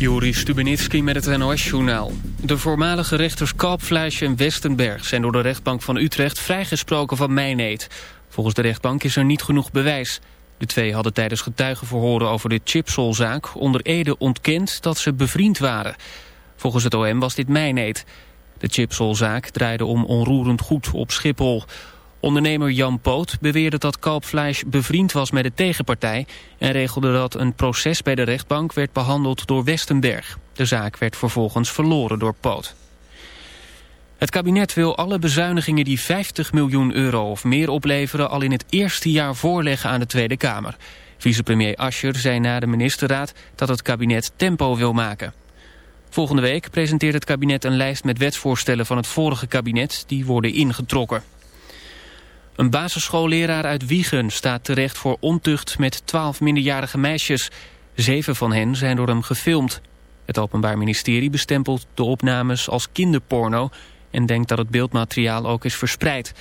Juri Stubenitski met het NOS-journaal. De voormalige rechters Kalpfleisch en Westenberg zijn door de rechtbank van Utrecht vrijgesproken van mijneet. Volgens de rechtbank is er niet genoeg bewijs. De twee hadden tijdens getuigenverhoren over de chipsolzaak onder Ede ontkend dat ze bevriend waren. Volgens het OM was dit mijneet. De chipsolzaak draaide om onroerend goed op Schiphol. Ondernemer Jan Poot beweerde dat Kalpfleisch bevriend was met de tegenpartij... en regelde dat een proces bij de rechtbank werd behandeld door Westenberg. De zaak werd vervolgens verloren door Poot. Het kabinet wil alle bezuinigingen die 50 miljoen euro of meer opleveren... al in het eerste jaar voorleggen aan de Tweede Kamer. Vicepremier Ascher zei na de ministerraad dat het kabinet tempo wil maken. Volgende week presenteert het kabinet een lijst met wetsvoorstellen van het vorige kabinet... die worden ingetrokken. Een basisschoolleraar uit Wiegen staat terecht voor ontucht met twaalf minderjarige meisjes. Zeven van hen zijn door hem gefilmd. Het Openbaar Ministerie bestempelt de opnames als kinderporno... en denkt dat het beeldmateriaal ook is verspreid.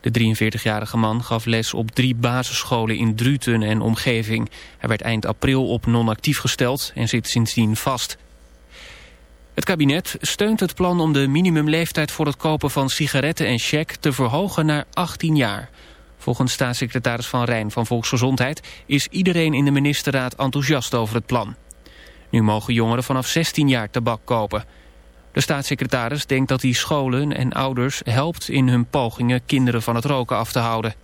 De 43-jarige man gaf les op drie basisscholen in Druten en omgeving. Hij werd eind april op non-actief gesteld en zit sindsdien vast. Het kabinet steunt het plan om de minimumleeftijd voor het kopen van sigaretten en cheque te verhogen naar 18 jaar. Volgens staatssecretaris Van Rijn van Volksgezondheid is iedereen in de ministerraad enthousiast over het plan. Nu mogen jongeren vanaf 16 jaar tabak kopen. De staatssecretaris denkt dat hij scholen en ouders helpt in hun pogingen kinderen van het roken af te houden.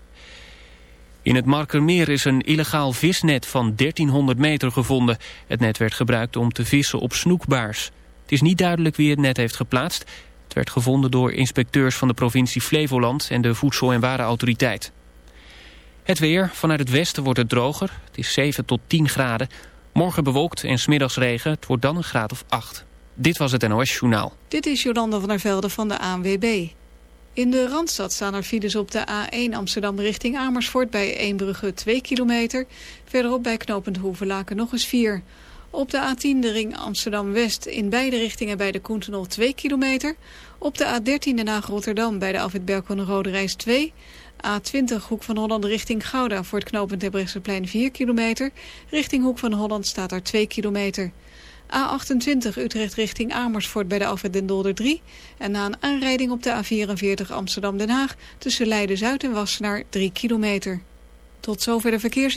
In het Markermeer is een illegaal visnet van 1300 meter gevonden. Het net werd gebruikt om te vissen op snoekbaars. Het is niet duidelijk wie het net heeft geplaatst. Het werd gevonden door inspecteurs van de provincie Flevoland en de Voedsel- en Warenautoriteit. Het weer. Vanuit het westen wordt het droger. Het is 7 tot 10 graden. Morgen bewolkt en smiddags regen. Het wordt dan een graad of 8. Dit was het NOS Journaal. Dit is Jolanda van der Velde van de ANWB. In de Randstad staan er files op de A1 Amsterdam richting Amersfoort... bij Eembrugge 2 kilometer. Verderop bij knooppunt Hoevelaken nog eens 4 op de A10 de ring Amsterdam-West in beide richtingen bij de Koentenol 2 kilometer. Op de A13 Den Haag-Rotterdam bij de Alfred Berkel Rode Reis 2. A20 Hoek van Holland richting Gouda voor het knooppunt Terbrechtseplein 4 kilometer. Richting Hoek van Holland staat er 2 kilometer. A28 Utrecht richting Amersfoort bij de Alfred Den Dolder 3. En na een aanrijding op de A44 Amsterdam-Den Haag tussen Leiden-Zuid en Wassenaar 3 kilometer. Tot zover de verkeers...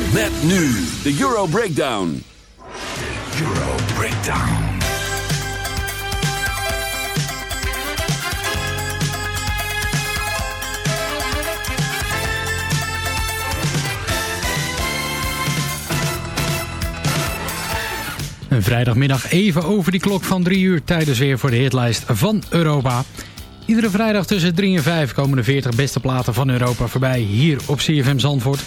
Met nu de Euro Breakdown. Euro Breakdown. Een Vrijdagmiddag even over die klok van 3 uur tijdens weer voor de hitlijst van Europa. Iedere vrijdag tussen 3 en 5 komen de 40 beste platen van Europa voorbij hier op CFM Zandvoort.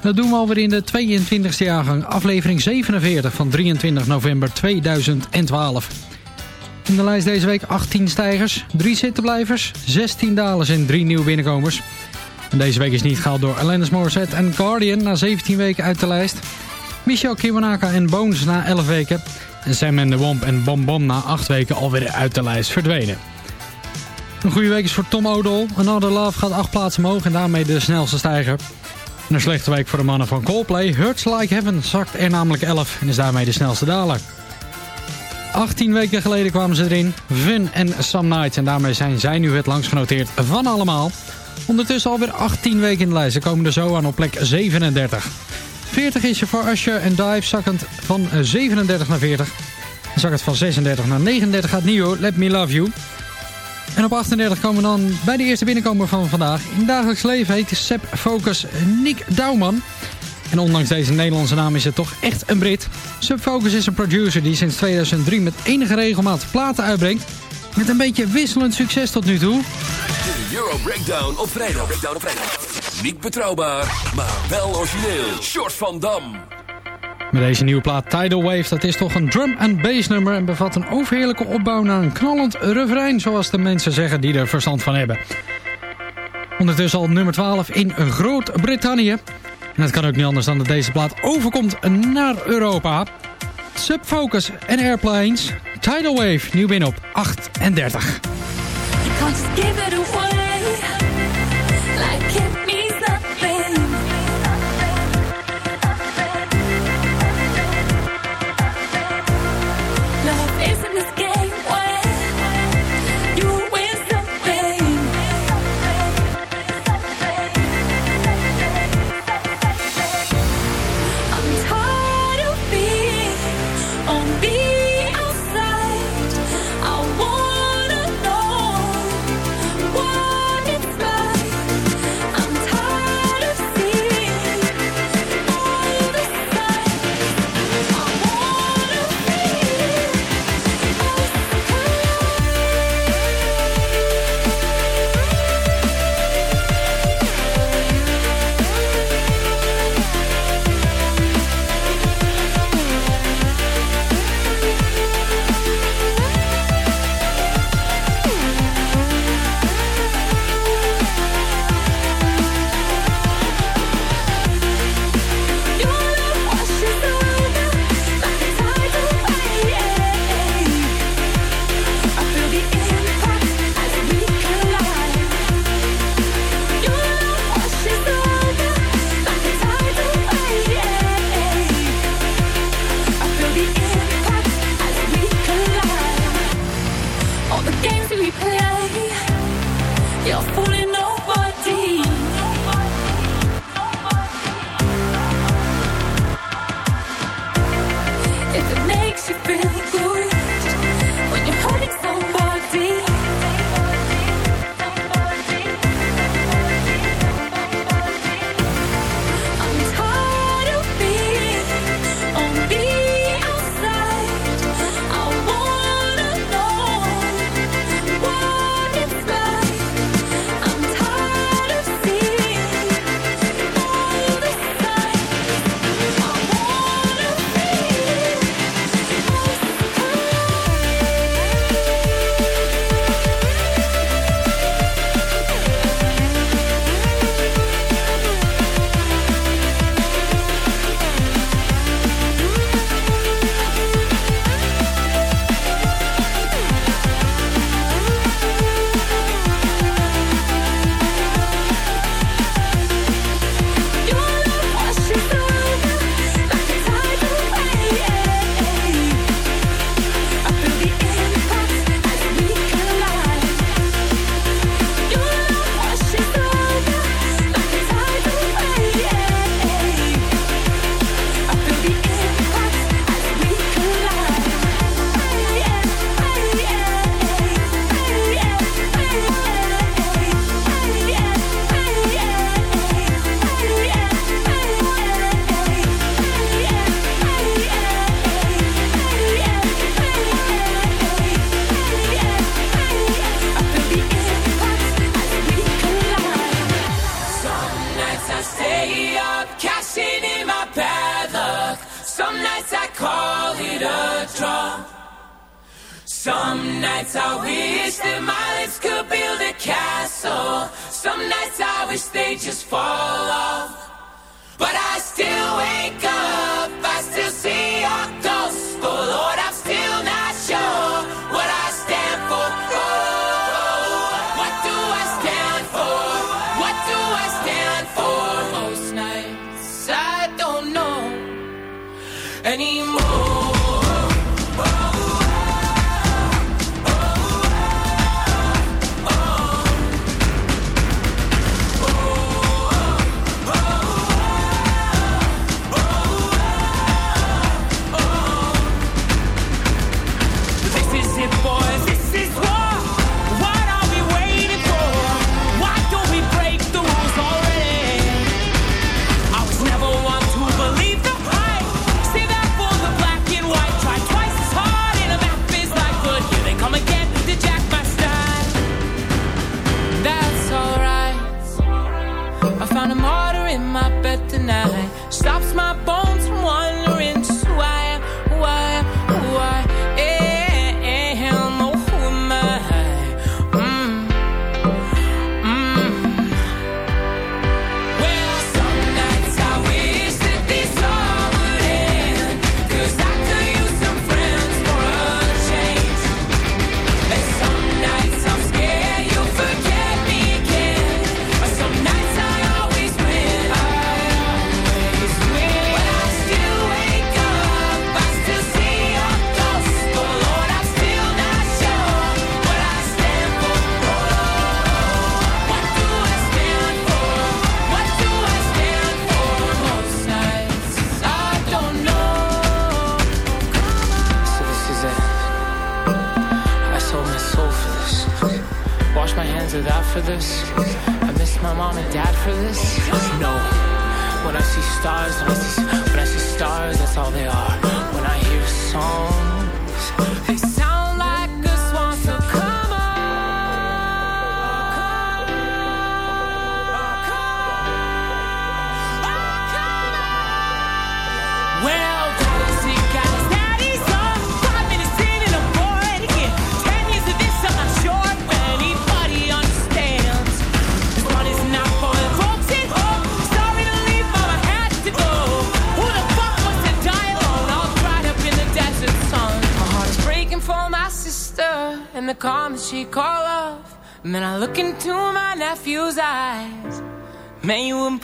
Dat doen we alweer in de 22e jaargang, aflevering 47 van 23 november 2012. In de lijst deze week 18 stijgers, 3 zittenblijvers, 16 dalers en 3 nieuwe binnenkomers. En deze week is niet gehaald door Alanis Morissette en Guardian na 17 weken uit de lijst. Michel Kiwanaka en Bones na 11 weken. En Sam en de Womp en Bom Bom na 8 weken alweer uit de lijst verdwenen. Een goede week is voor Tom Odell. Another Love gaat 8 plaatsen omhoog en daarmee de snelste stijger. En een slechte week voor de mannen van Coldplay. Hurts Like Heaven zakt er namelijk 11 en is daarmee de snelste daler. 18 weken geleden kwamen ze erin. Vin en Some Nights. En daarmee zijn zij nu het langst genoteerd van allemaal. Ondertussen alweer 18 weken in de lijst. Ze komen er zo aan op plek 37. 40 is er voor Usher en Dive zakkend van 37 naar 40. Zakkend van 36 naar 39 gaat Nio, Let Me Love You. En op 38 komen we dan bij de eerste binnenkomer van vandaag. In dagelijks leven heet Seb Focus Nick Douwman. En ondanks deze Nederlandse naam is het toch echt een Brit. Subfocus is een producer die sinds 2003 met enige regelmaat platen uitbrengt. Met een beetje wisselend succes tot nu toe. De Euro Breakdown op vrijdag. Breakdown op vrijdag. Niet betrouwbaar, maar wel origineel. Short van Dam. Met deze nieuwe plaat Tidal Wave, dat is toch een drum and bass nummer... en bevat een overheerlijke opbouw naar een knallend refrein... zoals de mensen zeggen die er verstand van hebben. Ondertussen al nummer 12 in Groot-Brittannië. En het kan ook niet anders dan dat deze plaat overkomt naar Europa. Subfocus en Airplanes, Tidal Wave, nieuw binnen op 38. Can't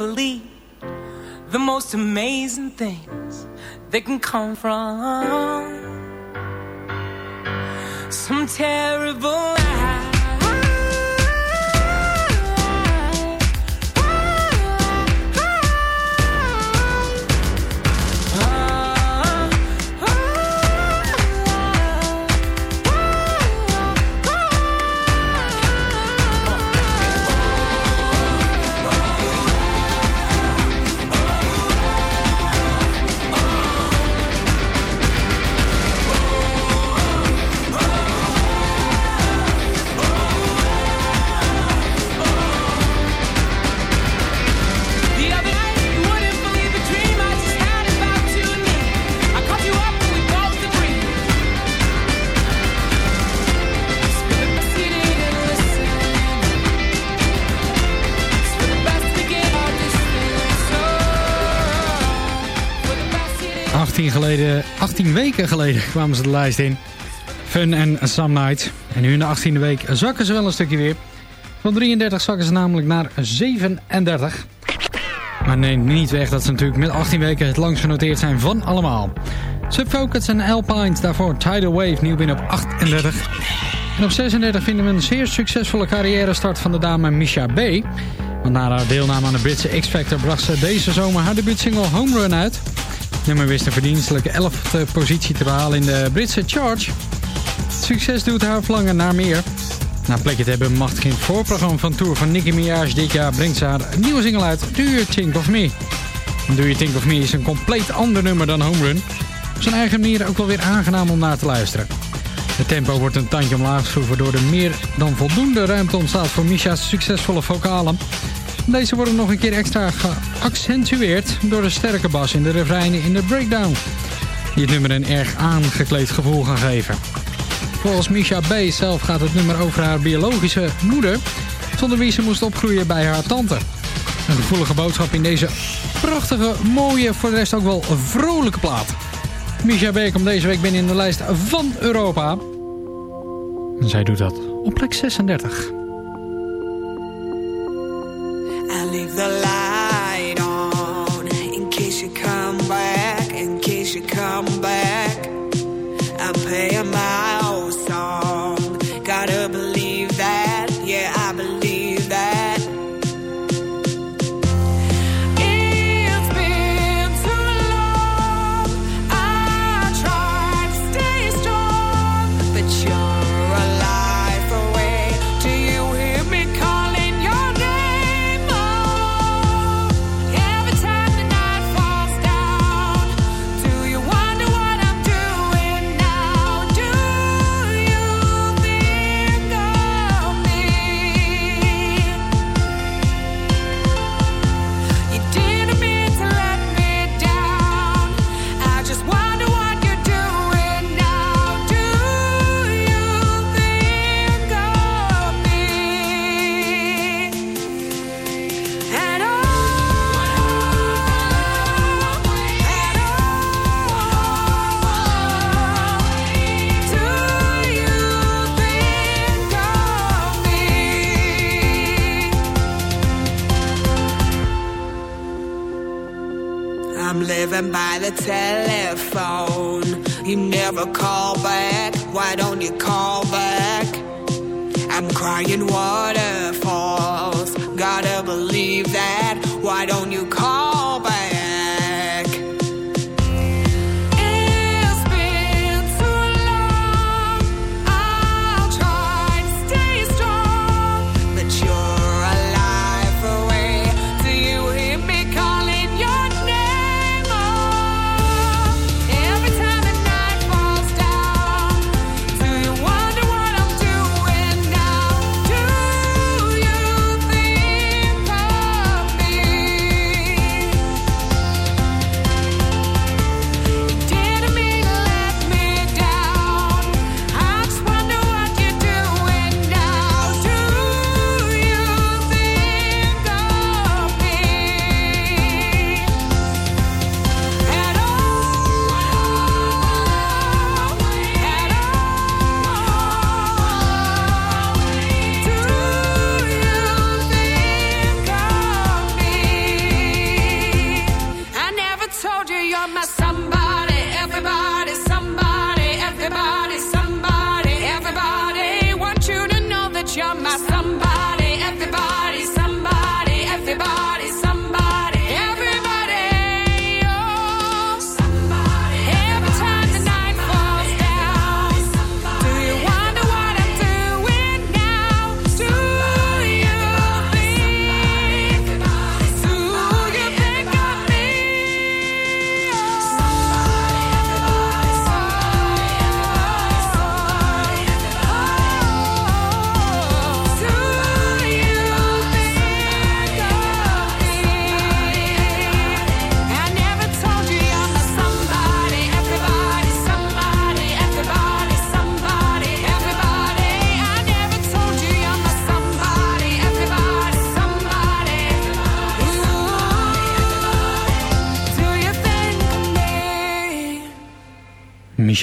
believe the most amazing things that can come from some terrible. geleden, 18 weken geleden kwamen ze de lijst in. Fun en Some Night. En nu in de 18e week zakken ze wel een stukje weer. Van 33 zakken ze namelijk naar 37. Maar neemt niet weg dat ze natuurlijk met 18 weken het langst genoteerd zijn van allemaal. Subfocus en Alpines, daarvoor Tidal Wave nieuw binnen op 38. En op 36 vinden we een zeer succesvolle carrière start van de dame Misha B. Want na haar deelname aan de Britse X-Factor bracht ze deze zomer haar debuutsingle Home Run uit nummer wist een verdienstelijke 11e positie te behalen in de Britse charge. Succes doet haar flangen naar meer. Na plekje te hebben machtig in het voorprogramma van Tour van Nicky Minaj dit jaar brengt ze haar nieuwe single uit Do You Think Of Me. Do You Think Of Me is een compleet ander nummer dan Home Run. Op zijn eigen manier ook wel weer aangenaam om naar te luisteren. Het tempo wordt een tandje omlaag geschroefd door de meer dan voldoende ruimte ontstaat voor Misha's succesvolle vocalen. Deze worden nog een keer extra geaccentueerd door de sterke bas in de refreinen in de breakdown. Die het nummer een erg aangekleed gevoel gaan geven. Volgens Misha B. zelf gaat het nummer over haar biologische moeder... zonder wie ze moest opgroeien bij haar tante. Een gevoelige boodschap in deze prachtige, mooie, voor de rest ook wel vrolijke plaat. Misha B. komt deze week binnen in de lijst van Europa. En zij doet dat op plek 36. I'm living by the telephone. You never call back. Why don't you call back? I'm crying waterfalls. Gotta believe that. Why don't you call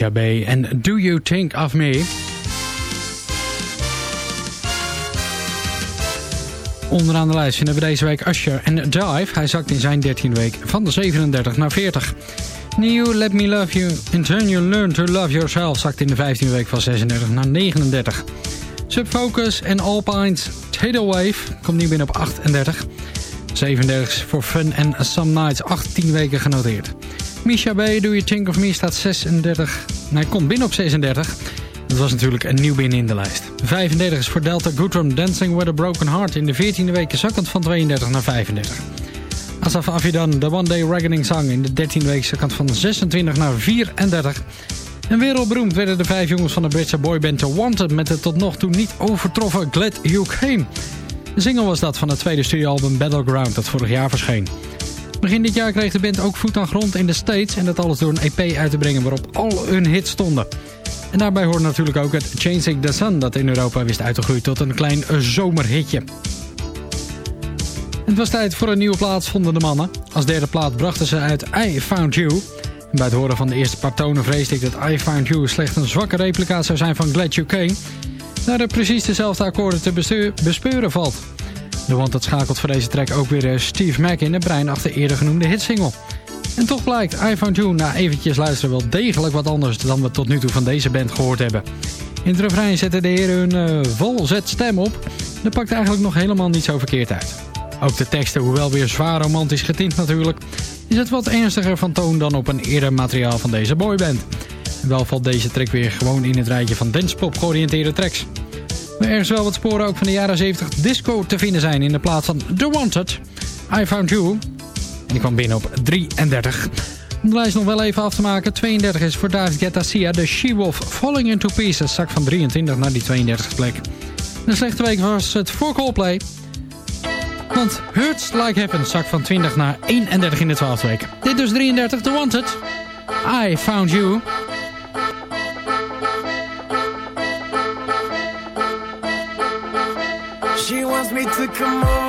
En Do You Think of Me? Onderaan de lijst vinden we deze week Usher en Dive. Hij zakt in zijn 13e week van de 37 naar 40. New Let Me Love You Until You Learn To Love Yourself zakt in de 15e week van 36 naar 39. Subfocus en Alpines Tidal Wave komt nu binnen op 38. 37 voor Fun en Some Nights 18 weken genoteerd. Misha B, Do You Think of Me staat 36. Hij komt binnen op 36. Dat was natuurlijk een nieuw binnen in de lijst. 35 is voor Delta Goodrum Dancing With a Broken Heart. In de 14e week zakkend van 32 naar 35. Asaf Avidan, The One Day Reckoning Song. In de 13e week zakkend van 26 naar 34. En wereldberoemd werden de vijf jongens van de Britse boyband The Wanted... met de tot nog toe niet overtroffen Glad You Came. De single was dat van het tweede studioalbum Battleground dat vorig jaar verscheen. Begin dit jaar kreeg de band ook voet aan grond in de States... en dat alles door een EP uit te brengen waarop al hun hits stonden. En daarbij hoort natuurlijk ook het Chasing the Sun... dat in Europa wist uit te groeien tot een klein zomerhitje. Het was tijd voor een nieuwe plaats, vonden de mannen. Als derde plaat brachten ze uit I Found You. En bij het horen van de eerste paar tonen vreesde ik dat I Found You slechts een zwakke replica zou zijn van Glad You Came. Daar er precies dezelfde akkoorden te bespeuren valt. De Wanted schakelt voor deze track ook weer eh, Steve Mack in het brein achter eerder genoemde hitsingle. En toch blijkt I Found You na eventjes luisteren wel degelijk wat anders dan we tot nu toe van deze band gehoord hebben. In het refrein zetten de heren hun eh, volzet stem op. Dat pakt eigenlijk nog helemaal niet zo verkeerd uit. Ook de teksten, hoewel weer zwaar romantisch getint natuurlijk, is het wat ernstiger van toon dan op een eerder materiaal van deze boyband. Wel valt deze track weer gewoon in het rijtje van dancepop georiënteerde tracks. Maar ergens wel wat sporen ook van de jaren 70 disco te vinden zijn in de plaats van The Wanted, I Found You. En die kwam binnen op 33. Om de lijst nog wel even af te maken. 32 is voor David Guetta Sia, de She-Wolf Falling Into Pieces. Zak van 23 naar die 32 plek. De slechte week was het voor Coldplay. Want Hurts Like Heaven zak van 20 naar 31 in de 12e week. Dit dus 33, The Wanted. I Found You. She wants me to come over,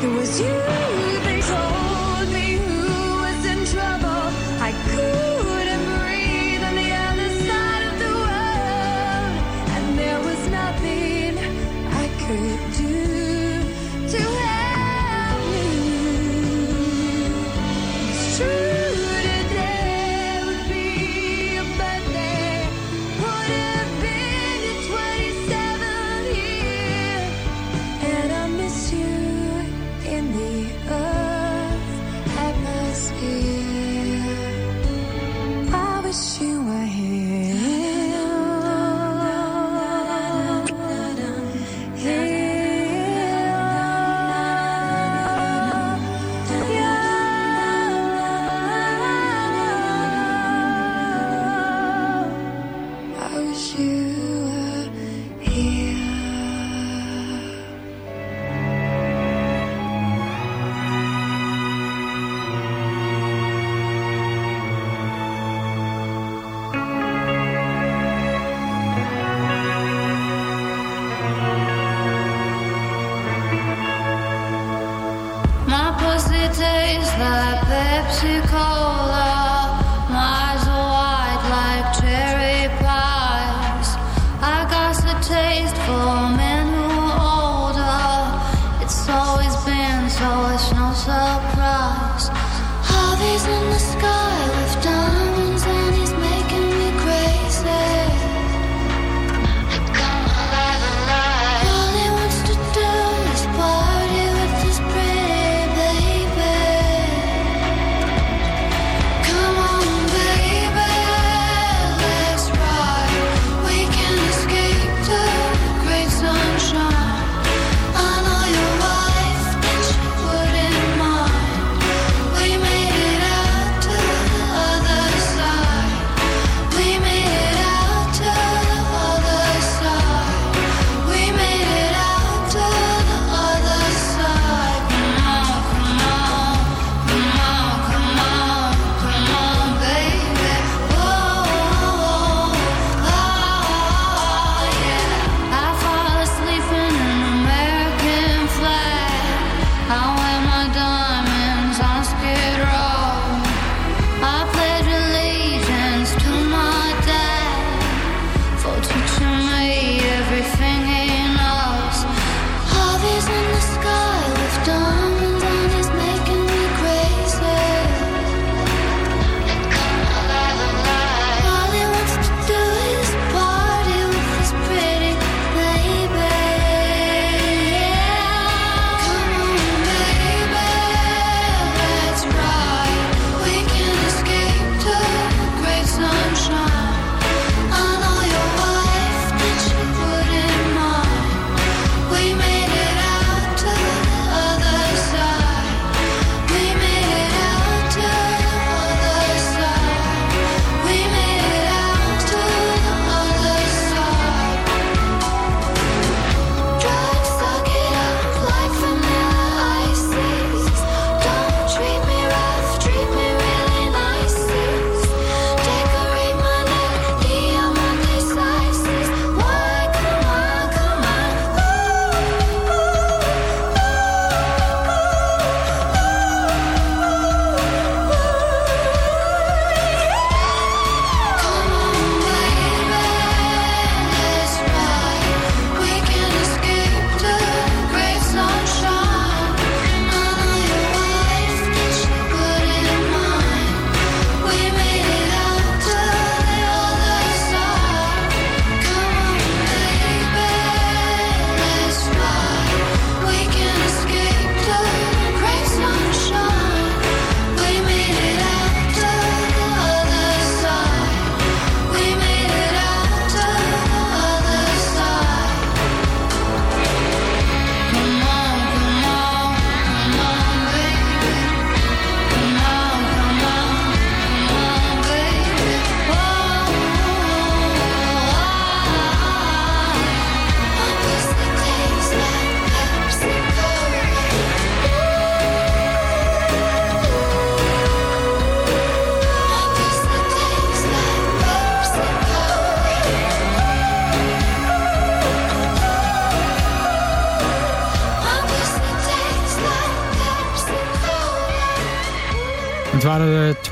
It was you.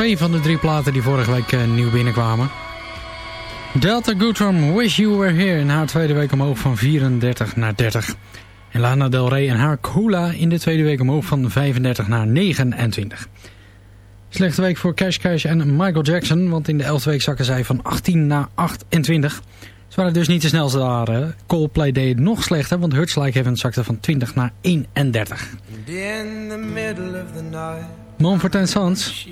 Twee van de drie platen die vorige week uh, nieuw binnenkwamen. Delta Goodrum, Wish You Were Here in haar tweede week omhoog van 34 naar 30. En Lana Del Rey en haar Kula in de tweede week omhoog van 35 naar 29. Slechte week voor Cash Cash en Michael Jackson, want in de 11e week zakken zij van 18 naar 28. Ze waren dus niet de snelste daar. Coldplay deed nog slechter, want Hurts Like Heaven zakte van 20 naar 31. In the middle of the night, Mumford Sons,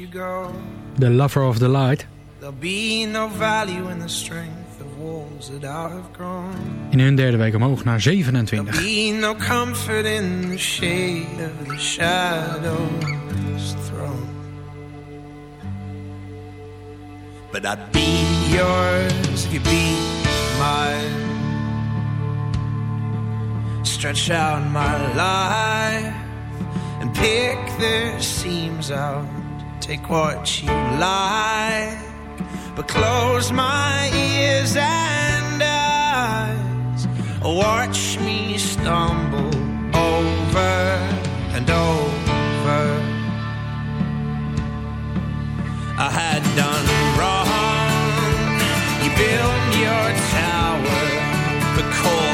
The Lover of the Light. There'll be no value in the strength of walls that I have grown. In hun derde week omhoog naar 27. There'll be no comfort in the shade of the shadow's throne. But I'd be yours if you be mine. Stretch out my life pick the seams out. Take what you like, but close my ears and eyes. Watch me stumble over and over. I had done wrong. You built your tower, but call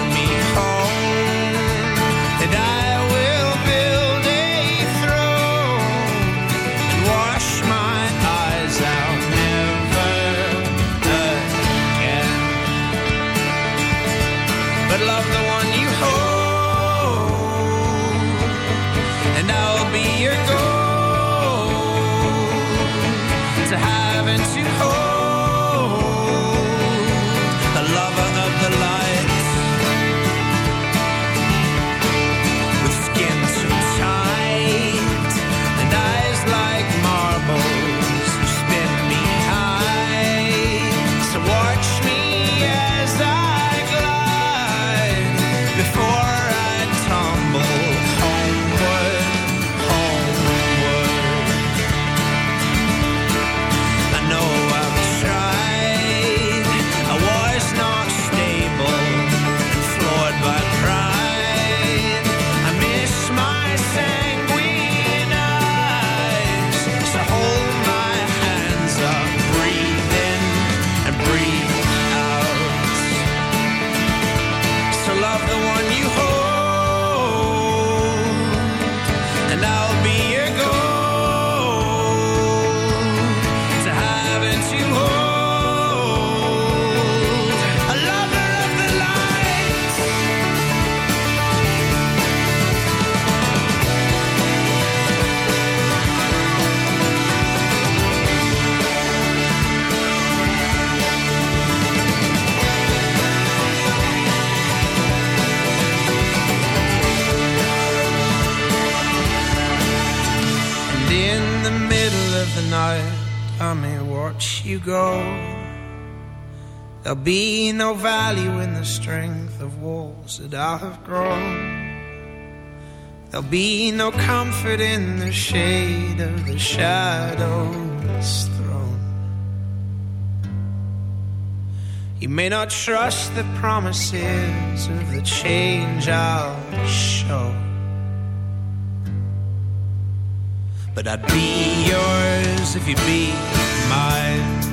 There'll be no value in the strength of walls that I have grown. There'll be no comfort in the shade of the shadow's throne. You may not trust the promises of the change I'll show. But I'd be yours if you'd be mine.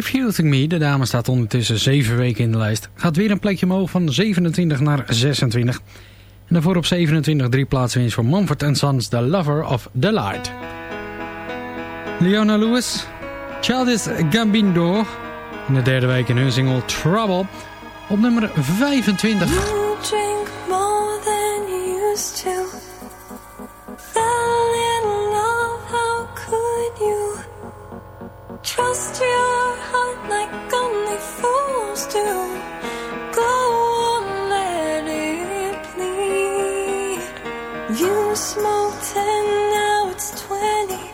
Refusing Me, de dame staat ondertussen 7 weken in de lijst. Gaat weer een plekje omhoog van 27 naar 26. En daarvoor op 27 drie plaatsen is voor Mumford Sons, The Lover of the Light. Leona Lewis, Childish Gambino. In de derde week in hun single Trouble. Op nummer 25. trust your heart like only fools do. Go on, let it bleed. You smoked ten, now it's twenty.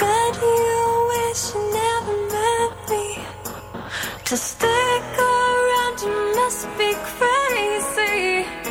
But you wish you never met me. To stick around, you must be crazy.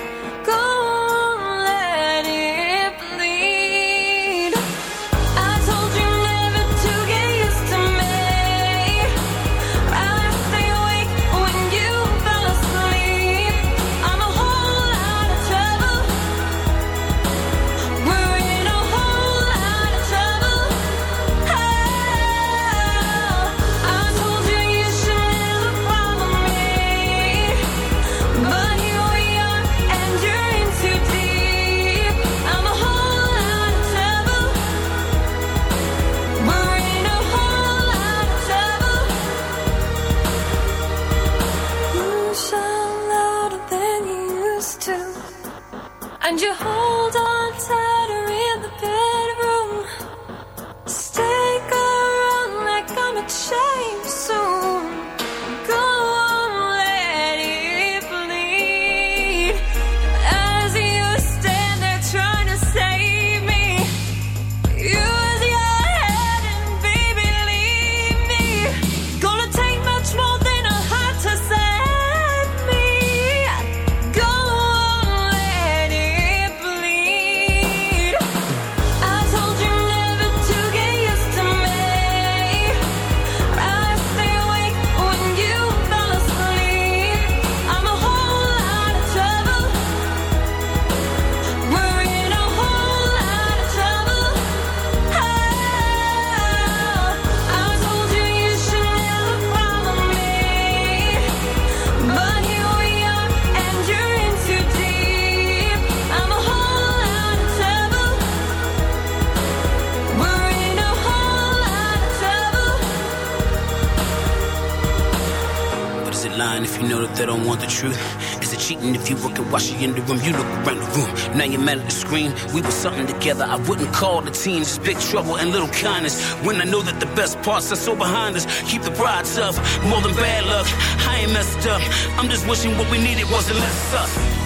They don't want the truth. Is it cheating if you work and watch you in the room? You look around the room, now you're mad at the screen. We were something together, I wouldn't call the team just big trouble and little kindness. When I know that the best parts are so behind us, keep the pride tough, more than bad luck. I ain't messed up, I'm just wishing what we needed wasn't less us.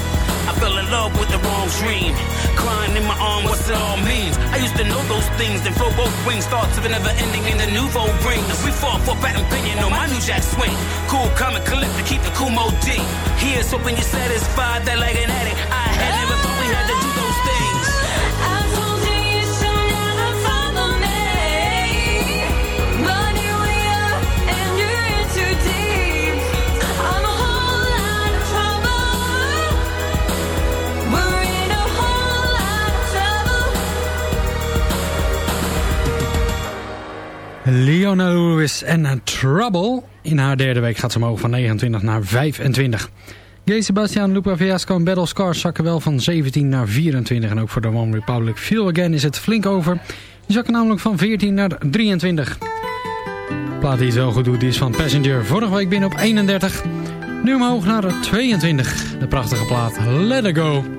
Fell in love with the wrong dream. Crying in my arm, what's it all means? I used to know those things and flow both wings. Thoughts of it never ending in the nouveau ring. We fought for patent opinion on my new jack swing. Cool, calm, and collect to keep the cool mode D. Here's hoping you're satisfied that like an addict. I had never thought we had to do Leona Lewis en Trouble. In haar derde week gaat ze omhoog van 29 naar 25. Gay Sebastian, Lupa Fiasco en Battle Scars zakken wel van 17 naar 24. En ook voor de One Republic Feel Again is het flink over. Die zakken namelijk van 14 naar 23. De plaat die het wel goed doet, die is van Passenger. Vorige week binnen op 31. Nu omhoog naar 22. De prachtige plaat Let It Go.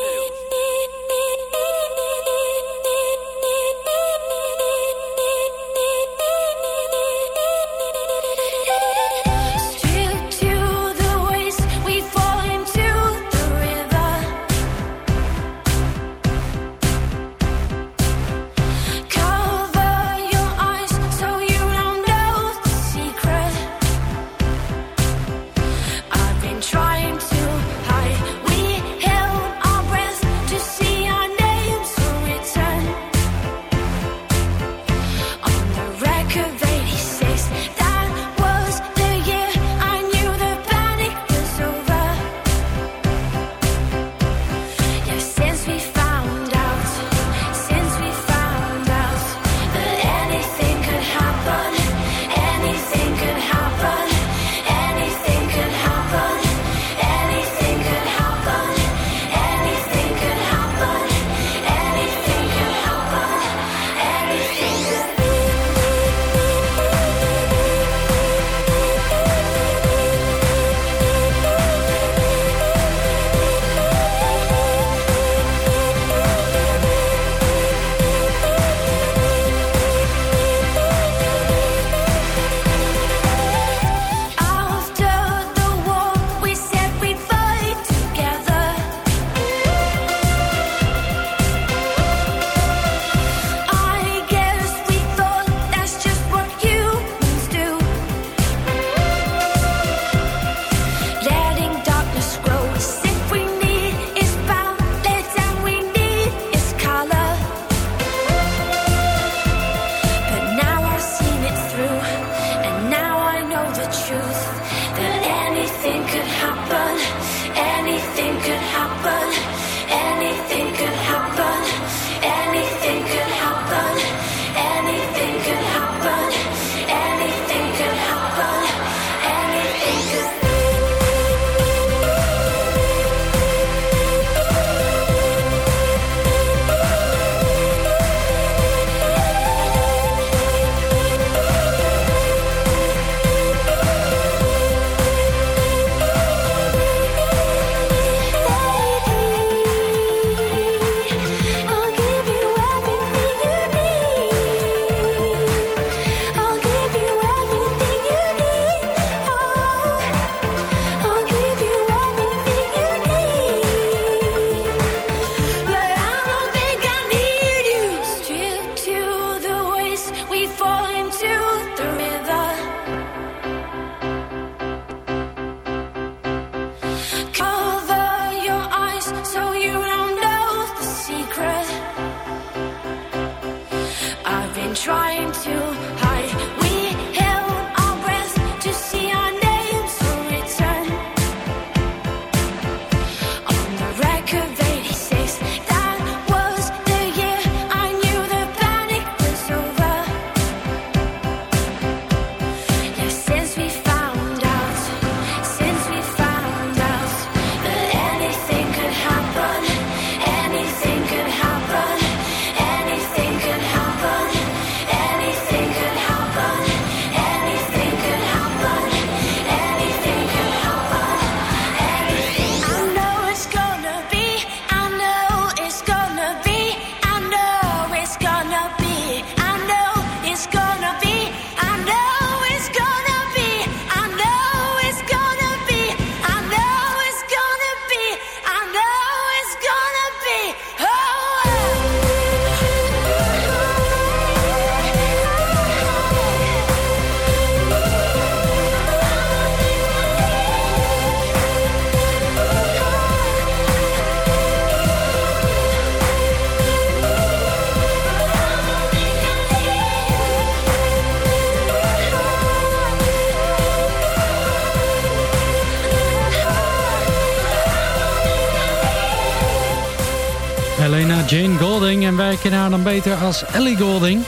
En werken kennen haar dan beter als Ellie Golding.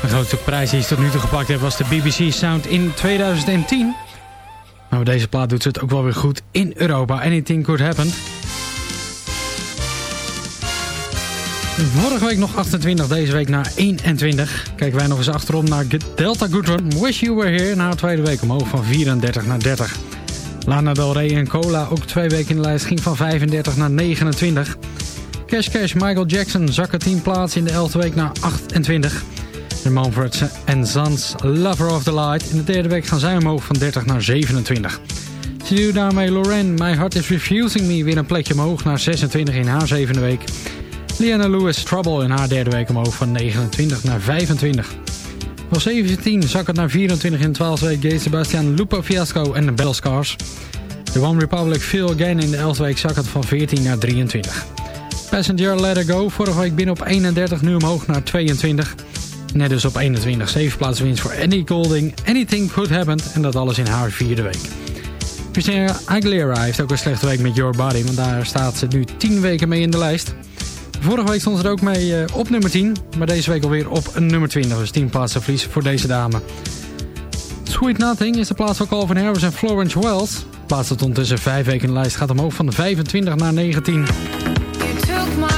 De grootste prijs die ze tot nu toe gepakt heeft was de BBC Sound in 2010. Maar nou, deze plaat doet ze het ook wel weer goed in Europa. Anything Could Happen. Vorige week nog 28, deze week naar 21. Kijken wij nog eens achterom naar Delta Goodrun. Wish You Were Here. Na nou, tweede week omhoog van 34 naar 30. Lana Del Rey en Cola ook twee weken in de lijst. Ging van 35 naar 29. Cash Cash Michael Jackson zakken 10 plaatsen in de 11e week naar 28. De Manfred Sons Lover of the Light. In de derde week gaan zij omhoog van 30 naar 27. Ze duwt daarmee Lorraine My Heart Is Refusing Me weer een plekje omhoog naar 26 in haar zevende week. Liana Lewis Trouble in haar derde week omhoog van 29 naar 25. Van 17 zak het naar 24 in de 12e week Gay Sebastian Lupo Fiasco en de Battle Scars. The One Republic Feel Again in de 11e week zak het van 14 naar 23. Passenger Let It Go vorige week binnen op 31, nu omhoog naar 22. Net dus op 21, 7 plaatsen winst voor Annie Golding. Anything Could Happen en dat alles in haar vierde week. Christina Aguilera heeft ook een slechte week met Your Body, want daar staat ze nu 10 weken mee in de lijst. Vorige week stond ze er ook mee uh, op nummer 10, maar deze week alweer op nummer 20. Dus 10 plaatsen verlies voor deze dame. Sweet Nothing is de plaats van Calvin Harris en Florence Wells. Plaats stond ondertussen 5 weken in de lijst, gaat omhoog van 25 naar 19. Het